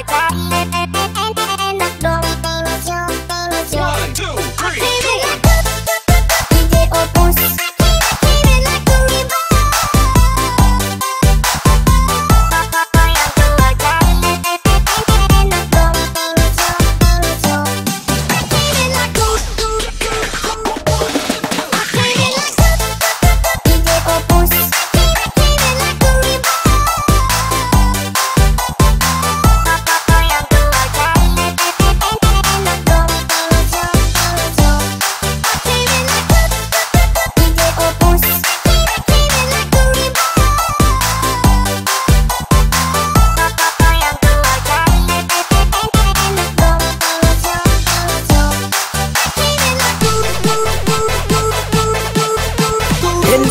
like that.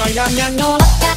Yum, yum, yum, yum.